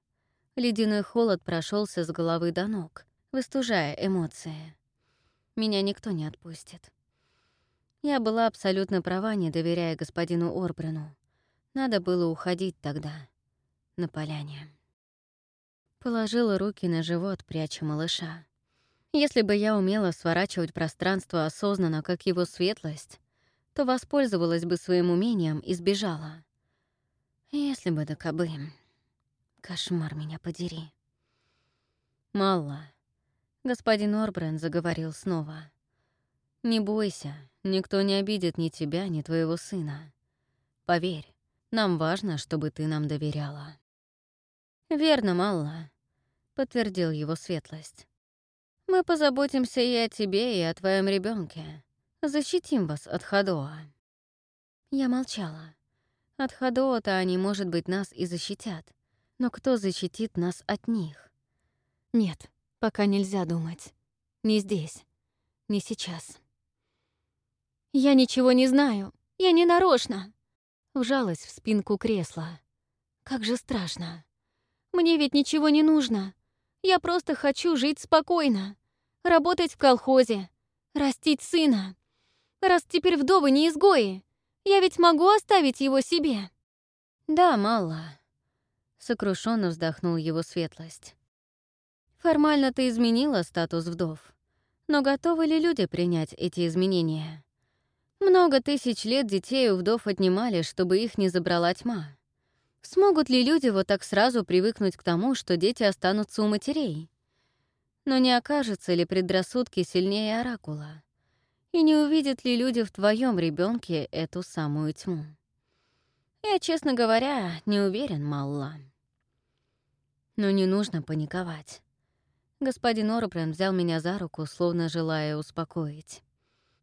Ледяной холод прошелся с головы до ног, выстужая эмоции. Меня никто не отпустит. Я была абсолютно права, не доверяя господину Орбрену. Надо было уходить тогда на поляне. Положила руки на живот, пряча малыша. Если бы я умела сворачивать пространство осознанно, как его светлость, то воспользовалась бы своим умением и сбежала. Если бы да кобы. Кошмар меня подери. Мало. Господин Орбрен заговорил снова. «Не бойся, никто не обидит ни тебя, ни твоего сына. Поверь, нам важно, чтобы ты нам доверяла». «Верно, Малла», — подтвердил его светлость. «Мы позаботимся и о тебе, и о твоем ребенке. Защитим вас от Хадоа». Я молчала. От Хадоа-то они, может быть, нас и защитят. Но кто защитит нас от них? Нет, пока нельзя думать. Не здесь. Не сейчас. «Я ничего не знаю. Я не нарочно!» Вжалась в спинку кресла. «Как же страшно!» Мне ведь ничего не нужно. Я просто хочу жить спокойно, работать в колхозе, растить сына. Раз теперь вдовы не изгои, я ведь могу оставить его себе. Да, мало. Сокрушенно вздохнул его светлость. Формально ты изменила статус вдов. Но готовы ли люди принять эти изменения? Много тысяч лет детей у вдов отнимали, чтобы их не забрала тьма. Смогут ли люди вот так сразу привыкнуть к тому, что дети останутся у матерей? Но не окажутся ли предрассудки сильнее оракула? И не увидят ли люди в твоем ребенке эту самую тьму? Я, честно говоря, не уверен, Малла. Но не нужно паниковать. Господин Орбрен взял меня за руку, словно желая успокоить.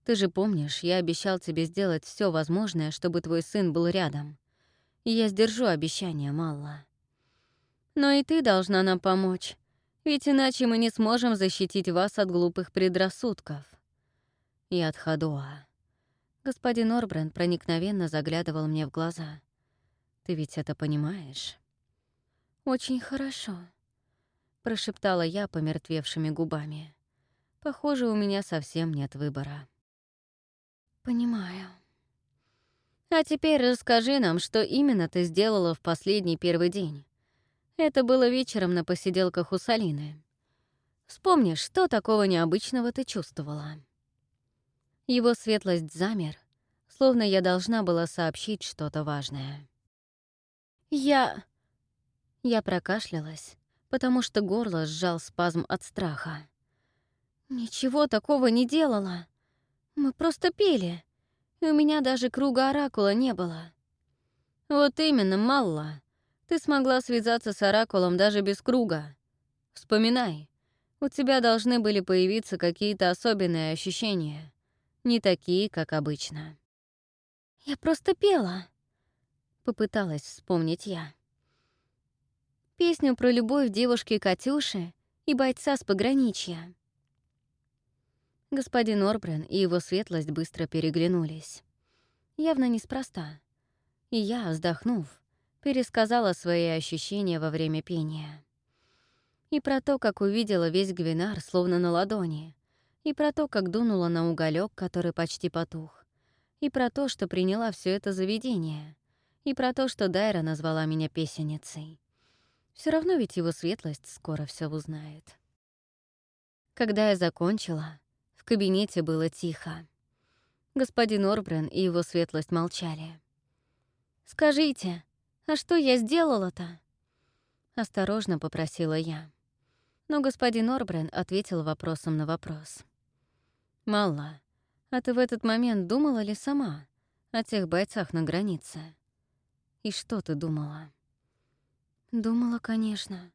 Ты же помнишь, я обещал тебе сделать все возможное, чтобы твой сын был рядом и я сдержу обещание, Малла. Но и ты должна нам помочь, ведь иначе мы не сможем защитить вас от глупых предрассудков. И от Хадуа. Господин Орбранд проникновенно заглядывал мне в глаза. Ты ведь это понимаешь? Очень хорошо, прошептала я помертвевшими губами. Похоже, у меня совсем нет выбора. Понимаю. А теперь расскажи нам, что именно ты сделала в последний первый день. Это было вечером на посиделках у Салины. Вспомни, что такого необычного ты чувствовала. Его светлость замер, словно я должна была сообщить что-то важное. Я... Я прокашлялась, потому что горло сжал спазм от страха. Ничего такого не делала. Мы просто пели и у меня даже круга оракула не было. Вот именно, Малла. Ты смогла связаться с оракулом даже без круга. Вспоминай, у тебя должны были появиться какие-то особенные ощущения. Не такие, как обычно. Я просто пела. Попыталась вспомнить я. Песню про любовь девушки Катюши и бойца с пограничья. Господин Орбрен и его светлость быстро переглянулись. Явно неспроста. И я, вздохнув, пересказала свои ощущения во время пения. И про то, как увидела весь Гвинар словно на ладони, и про то, как дунула на уголек, который почти потух, и про то, что приняла все это заведение, и про то, что Дайра назвала меня песенницей. Все равно ведь его светлость скоро все узнает. Когда я закончила, в кабинете было тихо. Господин Орбрен и его светлость молчали. «Скажите, а что я сделала-то?» Осторожно попросила я. Но господин Орбрен ответил вопросом на вопрос. «Малла, а ты в этот момент думала ли сама о тех бойцах на границе? И что ты думала?» «Думала, конечно».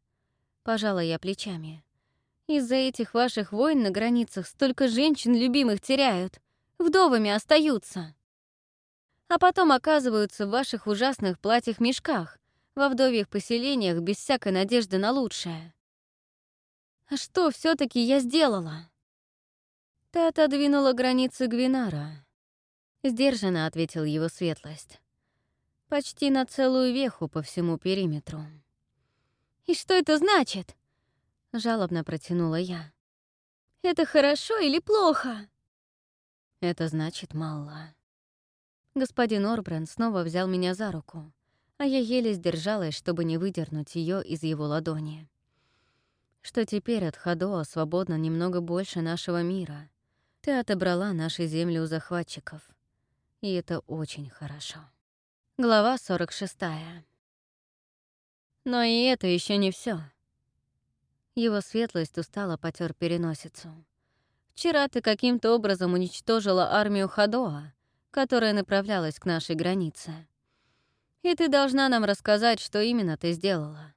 Пожала я плечами. Из-за этих ваших войн на границах столько женщин любимых теряют, вдовами остаются. А потом оказываются в ваших ужасных платьях-мешках, во вдовьих поселениях без всякой надежды на лучшее. А что все таки я сделала? Ты отодвинула границы Гвинара. Сдержанно ответил его светлость. Почти на целую веху по всему периметру. И что это значит? — жалобно протянула я. «Это хорошо или плохо?» «Это значит мало». Господин Орбрен снова взял меня за руку, а я еле сдержалась, чтобы не выдернуть ее из его ладони. Что теперь от Хадоа свободно немного больше нашего мира. Ты отобрала наши земли у захватчиков. И это очень хорошо. Глава 46. Но и это еще не все. Его светлость устало потер переносицу. «Вчера ты каким-то образом уничтожила армию Хадоа, которая направлялась к нашей границе. И ты должна нам рассказать, что именно ты сделала.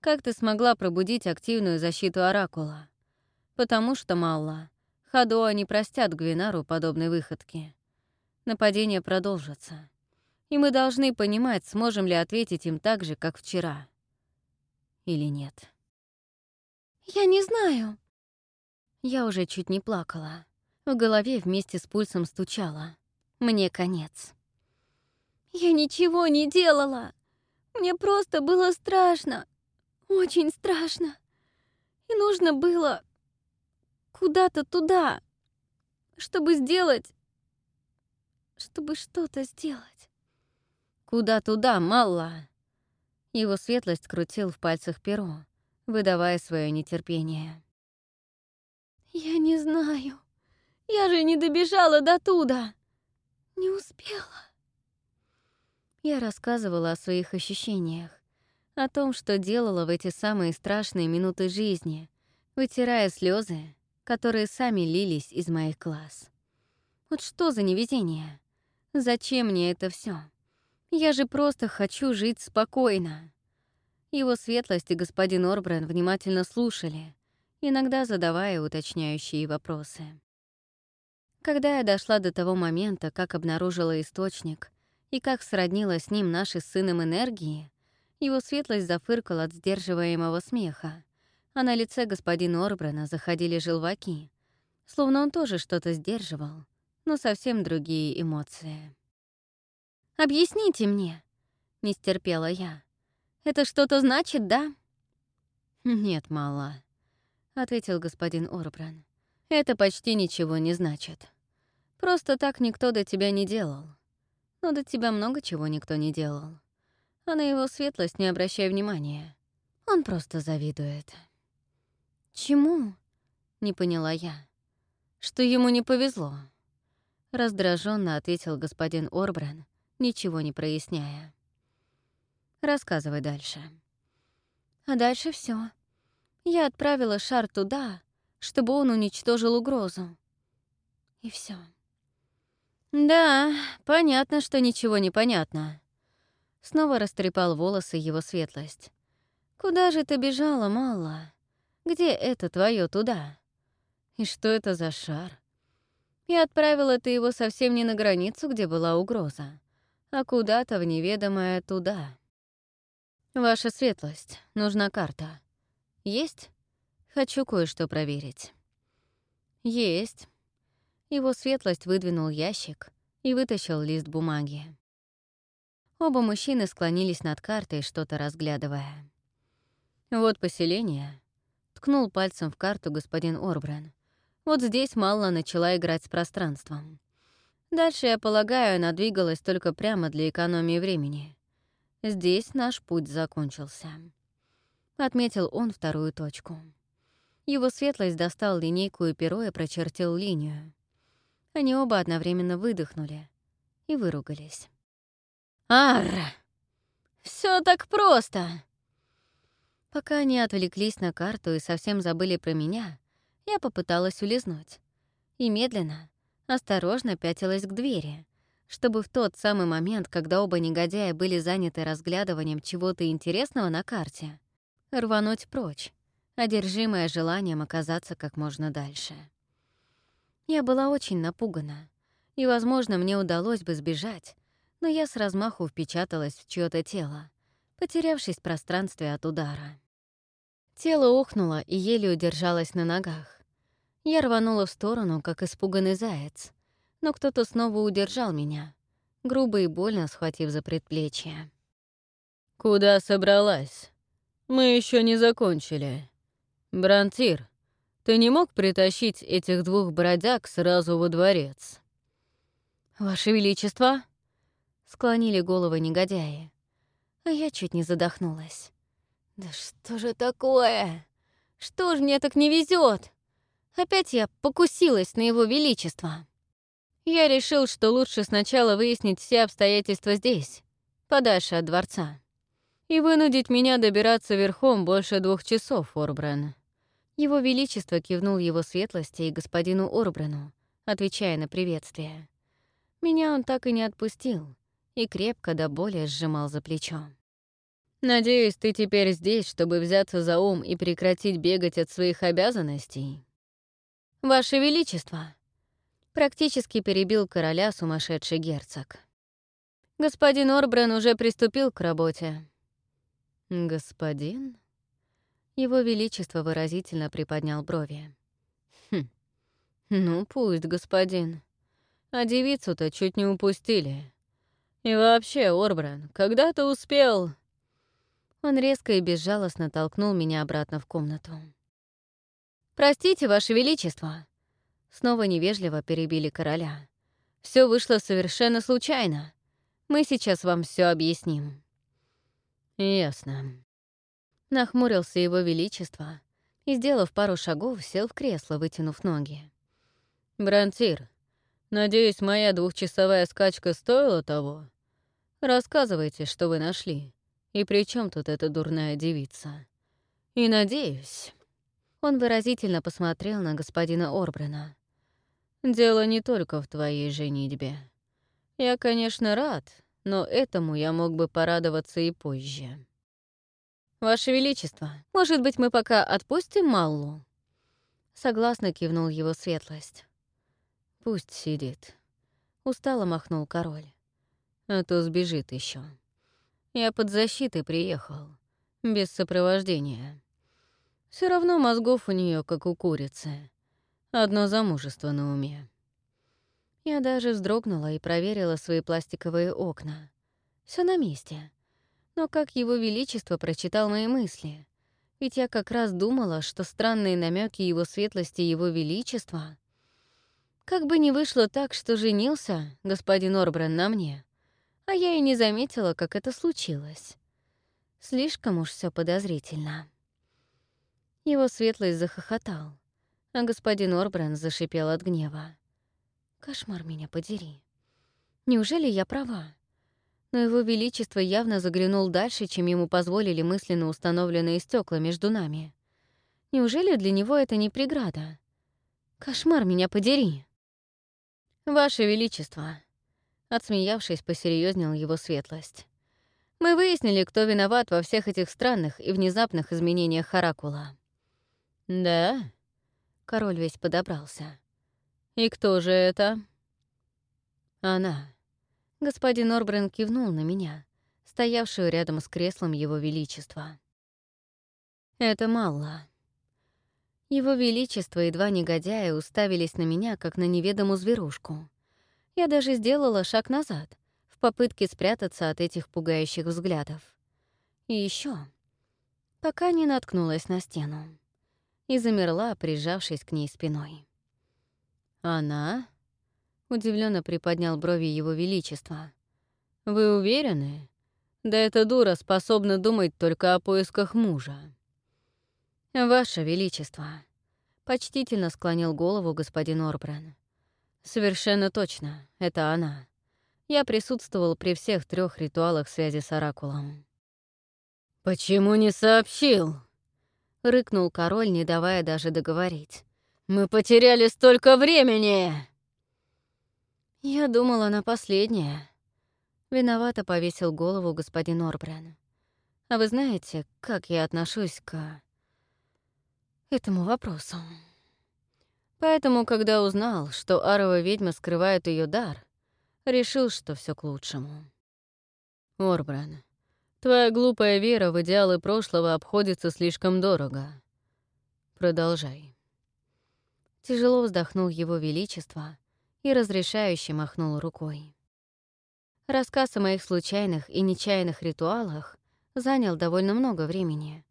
Как ты смогла пробудить активную защиту Оракула? Потому что, Малла, Хадоа не простят Гвинару подобной выходки. Нападение продолжится. И мы должны понимать, сможем ли ответить им так же, как вчера. Или нет. «Я не знаю». Я уже чуть не плакала. В голове вместе с пульсом стучало. Мне конец. «Я ничего не делала. Мне просто было страшно. Очень страшно. И нужно было куда-то туда, чтобы сделать... чтобы что-то сделать». «Куда туда, Малла?» Его светлость крутил в пальцах перо, выдавая свое нетерпение. «Я не знаю. Я же не добежала до туда. Не успела». Я рассказывала о своих ощущениях, о том, что делала в эти самые страшные минуты жизни, вытирая слезы, которые сами лились из моих глаз. Вот что за невезение? Зачем мне это все? Я же просто хочу жить спокойно. Его светлость и господин Орбрен внимательно слушали, иногда задавая уточняющие вопросы. Когда я дошла до того момента, как обнаружила источник и как сроднила с ним наши с сыном энергии, его светлость зафыркал от сдерживаемого смеха, а на лице господина Орбрена заходили желваки, словно он тоже что-то сдерживал, но совсем другие эмоции. «Объясните мне», — не стерпела я. Это что-то значит, да?» «Нет, мало», — ответил господин Орбран. «Это почти ничего не значит. Просто так никто до тебя не делал. Но до тебя много чего никто не делал. А на его светлость не обращай внимания. Он просто завидует». «Чему?» — не поняла я. «Что ему не повезло», — раздраженно ответил господин Орбран, ничего не проясняя. Рассказывай дальше. А дальше все. Я отправила шар туда, чтобы он уничтожил угрозу. И все. Да, понятно, что ничего не понятно. Снова растрепал волосы его светлость. Куда же ты бежала, Малла? Где это твое туда? И что это за шар? И отправила ты его совсем не на границу, где была угроза, а куда-то в неведомое туда. «Ваша светлость, нужна карта. Есть? Хочу кое-что проверить». «Есть». Его светлость выдвинул ящик и вытащил лист бумаги. Оба мужчины склонились над картой, что-то разглядывая. «Вот поселение», — ткнул пальцем в карту господин Орбран. «Вот здесь Малла начала играть с пространством. Дальше, я полагаю, она двигалась только прямо для экономии времени. Здесь наш путь закончился. Отметил он вторую точку. Его светлость достал линейку и перо и прочертил линию. Они оба одновременно выдохнули и выругались. «Арр! Все так просто!» Пока они отвлеклись на карту и совсем забыли про меня, я попыталась улизнуть. И медленно, осторожно пятилась к двери, чтобы в тот самый момент, когда оба негодяя были заняты разглядыванием чего-то интересного на карте, рвануть прочь, одержимая желанием оказаться как можно дальше. Я была очень напугана, и, возможно, мне удалось бы сбежать, но я с размаху впечаталась в чьё то тело, потерявшись в пространстве от удара. Тело ухнуло и еле удержалось на ногах. Я рванула в сторону, как испуганный заяц — но кто-то снова удержал меня, грубо и больно схватив за предплечье. «Куда собралась? Мы еще не закончили. Брантир, ты не мог притащить этих двух бродяг сразу во дворец?» «Ваше Величество!» — склонили головы негодяи. А я чуть не задохнулась. «Да что же такое? Что ж мне так не везет? Опять я покусилась на его величество!» Я решил, что лучше сначала выяснить все обстоятельства здесь, подальше от дворца, и вынудить меня добираться верхом больше двух часов, Орбран. Его Величество кивнул его светлости и господину Орбрану, отвечая на приветствие. Меня он так и не отпустил, и крепко до боли сжимал за плечо. «Надеюсь, ты теперь здесь, чтобы взяться за ум и прекратить бегать от своих обязанностей?» «Ваше Величество!» Практически перебил короля сумасшедший герцог. «Господин Орбран уже приступил к работе». «Господин?» Его Величество выразительно приподнял брови. «Хм, ну пусть, господин. А девицу-то чуть не упустили. И вообще, Орбран, когда ты успел...» Он резко и безжалостно толкнул меня обратно в комнату. «Простите, Ваше Величество!» Снова невежливо перебили короля. Все вышло совершенно случайно. Мы сейчас вам все объясним». «Ясно». Нахмурился его величество и, сделав пару шагов, сел в кресло, вытянув ноги. «Брантир, надеюсь, моя двухчасовая скачка стоила того? Рассказывайте, что вы нашли, и при чем тут эта дурная девица? И надеюсь...» Он выразительно посмотрел на господина Орбрена. «Дело не только в твоей женитьбе. Я, конечно, рад, но этому я мог бы порадоваться и позже». «Ваше Величество, может быть, мы пока отпустим Маллу?» Согласно кивнул его светлость. «Пусть сидит». Устало махнул король. «А то сбежит еще. Я под защитой приехал, без сопровождения». Все равно мозгов у нее как у курицы. Одно замужество на уме. Я даже вздрогнула и проверила свои пластиковые окна. Все на месте. Но как его величество прочитал мои мысли? Ведь я как раз думала, что странные намеки его светлости и его величества... Как бы ни вышло так, что женился господин Орбран на мне, а я и не заметила, как это случилось. Слишком уж все подозрительно. Его светлость захохотал, а господин Орбран зашипел от гнева. «Кошмар меня подери. Неужели я права?» Но его величество явно заглянул дальше, чем ему позволили мысленно установленные стекла между нами. Неужели для него это не преграда? Кошмар меня подери. Ваше величество, отсмеявшись, посерьезнел его светлость. Мы выяснили, кто виноват во всех этих странных и внезапных изменениях Харакула. «Да?» Король весь подобрался. «И кто же это?» «Она». Господин Орбрен кивнул на меня, стоявшую рядом с креслом Его Величества. «Это Малла». Его Величество и два негодяя уставились на меня, как на неведомую зверушку. Я даже сделала шаг назад, в попытке спрятаться от этих пугающих взглядов. И еще, пока не наткнулась на стену и замерла, прижавшись к ней спиной. «Она?» — удивленно приподнял брови его величества. «Вы уверены? Да эта дура способна думать только о поисках мужа». «Ваше Величество», — почтительно склонил голову господин Орбран. «Совершенно точно, это она. Я присутствовал при всех трех ритуалах связи с Оракулом». «Почему не сообщил?» — рыкнул король, не давая даже договорить. «Мы потеряли столько времени!» Я думала на последнее. Виновато повесил голову господин Орбран. А вы знаете, как я отношусь к этому вопросу? Поэтому, когда узнал, что арова ведьма скрывает ее дар, решил, что все к лучшему. Орбран, Твоя глупая вера в идеалы прошлого обходится слишком дорого. Продолжай. Тяжело вздохнул его величество и разрешающе махнул рукой. Рассказ о моих случайных и нечаянных ритуалах занял довольно много времени.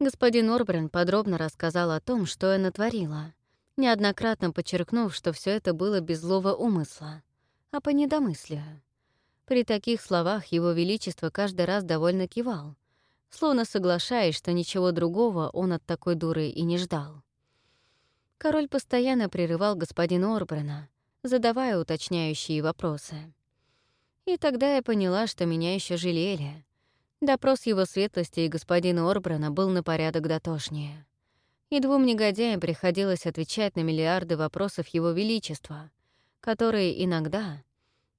Господин Орбрен подробно рассказал о том, что я натворила, неоднократно подчеркнув, что все это было без злого умысла, а по недомыслию. При таких словах Его Величество каждый раз довольно кивал, словно соглашаясь, что ничего другого он от такой дуры и не ждал. Король постоянно прерывал господина Орбрена, задавая уточняющие вопросы. И тогда я поняла, что меня еще жалели. Допрос его светлости и господина Орбрена был на порядок дотошнее. И двум негодяям приходилось отвечать на миллиарды вопросов его величества, которые иногда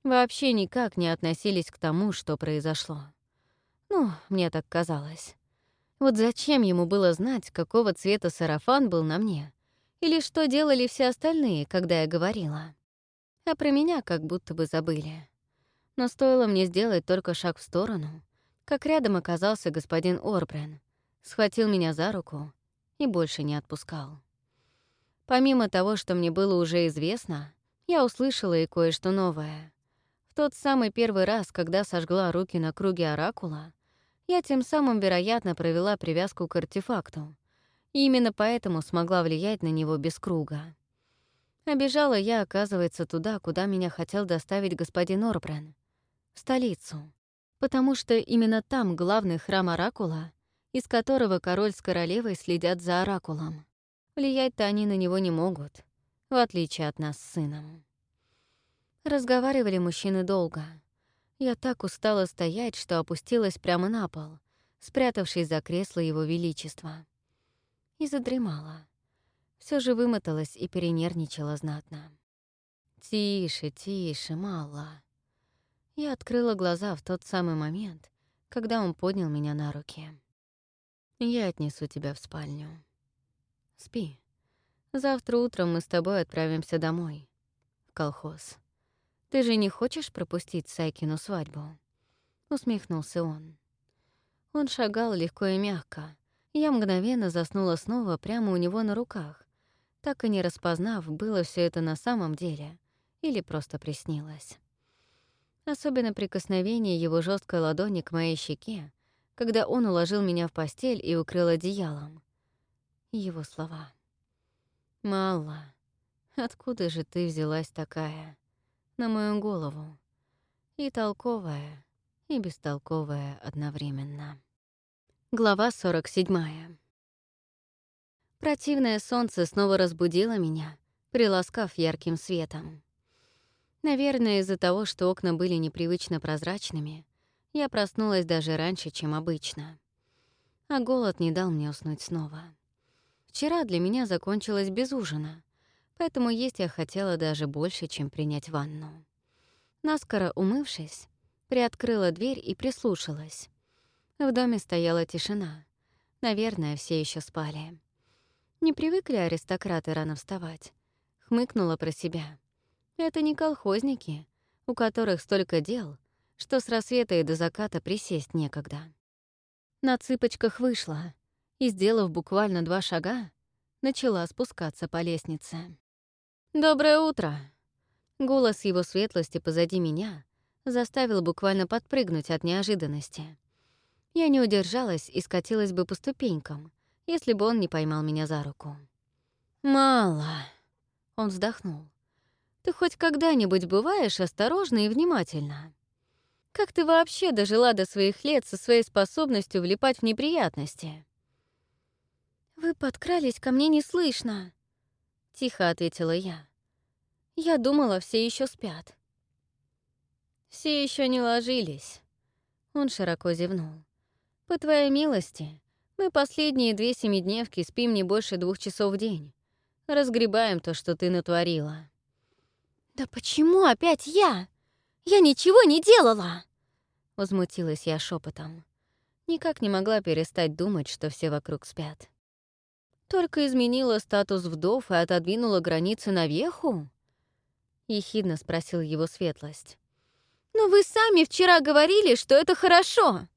вообще никак не относились к тому, что произошло. Ну, мне так казалось. Вот зачем ему было знать, какого цвета сарафан был на мне? Или что делали все остальные, когда я говорила? А про меня как будто бы забыли. Но стоило мне сделать только шаг в сторону, как рядом оказался господин Орбрен, схватил меня за руку и больше не отпускал. Помимо того, что мне было уже известно, я услышала и кое-что новое. Тот самый первый раз, когда сожгла руки на круге Оракула, я тем самым, вероятно, провела привязку к артефакту, и именно поэтому смогла влиять на него без круга. Обежала я, оказывается, туда, куда меня хотел доставить господин Орбрен, в столицу, потому что именно там главный храм Оракула, из которого король с королевой следят за Оракулом. Влиять-то они на него не могут, в отличие от нас с сыном. Разговаривали мужчины долго. Я так устала стоять, что опустилась прямо на пол, спрятавшись за кресло Его Величества. И задремала. Все же вымоталась и перенервничала знатно. «Тише, тише, мало». Я открыла глаза в тот самый момент, когда он поднял меня на руки. «Я отнесу тебя в спальню. Спи. Завтра утром мы с тобой отправимся домой, в колхоз. Ты же не хочешь пропустить Сайкину свадьбу?» Усмехнулся он. Он шагал легко и мягко. Я мгновенно заснула снова прямо у него на руках, так и не распознав, было все это на самом деле или просто приснилось. Особенно прикосновение его жесткой ладони к моей щеке, когда он уложил меня в постель и укрыл одеялом. Его слова. «Мало, откуда же ты взялась такая?» На мою голову. И толковая, и бестолковая одновременно. Глава 47. Противное солнце снова разбудило меня, приласкав ярким светом. Наверное, из-за того, что окна были непривычно прозрачными, я проснулась даже раньше, чем обычно. А голод не дал мне уснуть снова. Вчера для меня закончилось без ужина, поэтому есть я хотела даже больше, чем принять ванну. Наскоро умывшись, приоткрыла дверь и прислушалась. В доме стояла тишина. Наверное, все еще спали. Не привыкли аристократы рано вставать. Хмыкнула про себя. Это не колхозники, у которых столько дел, что с рассвета и до заката присесть некогда. На цыпочках вышла и, сделав буквально два шага, начала спускаться по лестнице. «Доброе утро!» Голос его светлости позади меня заставил буквально подпрыгнуть от неожиданности. Я не удержалась и скатилась бы по ступенькам, если бы он не поймал меня за руку. «Мало», — он вздохнул. «Ты хоть когда-нибудь бываешь осторожна и внимательна? Как ты вообще дожила до своих лет со своей способностью влипать в неприятности?» «Вы подкрались ко мне неслышно», — тихо ответила я. «Я думала, все еще спят». Все еще не ложились. Он широко зевнул. «По твоей милости, мы последние две семидневки спим не больше двух часов в день. Разгребаем то, что ты натворила». «Да почему опять я? Я ничего не делала!» Возмутилась я шепотом. Никак не могла перестать думать, что все вокруг спят. Только изменила статус вдов и отодвинула границы навеху? Ехидно спросил его светлость. «Но вы сами вчера говорили, что это хорошо!»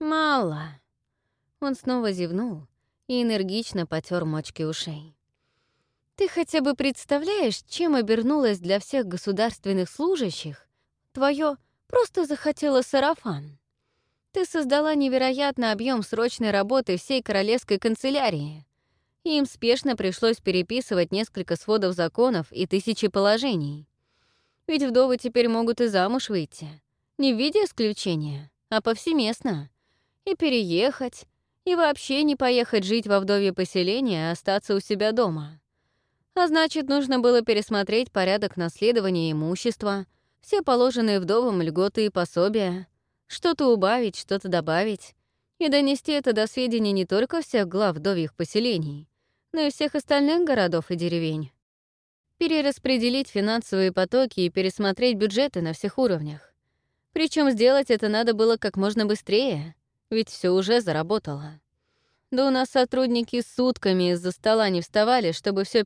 «Мало». Он снова зевнул и энергично потер мочки ушей. «Ты хотя бы представляешь, чем обернулась для всех государственных служащих твое просто захотела сарафан?» Ты создала невероятный объем срочной работы всей королевской канцелярии. Им спешно пришлось переписывать несколько сводов законов и тысячи положений. Ведь вдовы теперь могут и замуж выйти. Не в виде исключения, а повсеместно. И переехать, и вообще не поехать жить во вдовье поселение, а остаться у себя дома. А значит, нужно было пересмотреть порядок наследования имущества, все положенные вдовам льготы и пособия — что-то убавить, что-то добавить. И донести это до сведения не только всех глав вдовьих поселений, но и всех остальных городов и деревень. перераспределить финансовые потоки и пересмотреть бюджеты на всех уровнях. Причем сделать это надо было как можно быстрее, ведь все уже заработало. Да у нас сотрудники сутками из-за стола не вставали, чтобы все